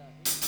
that.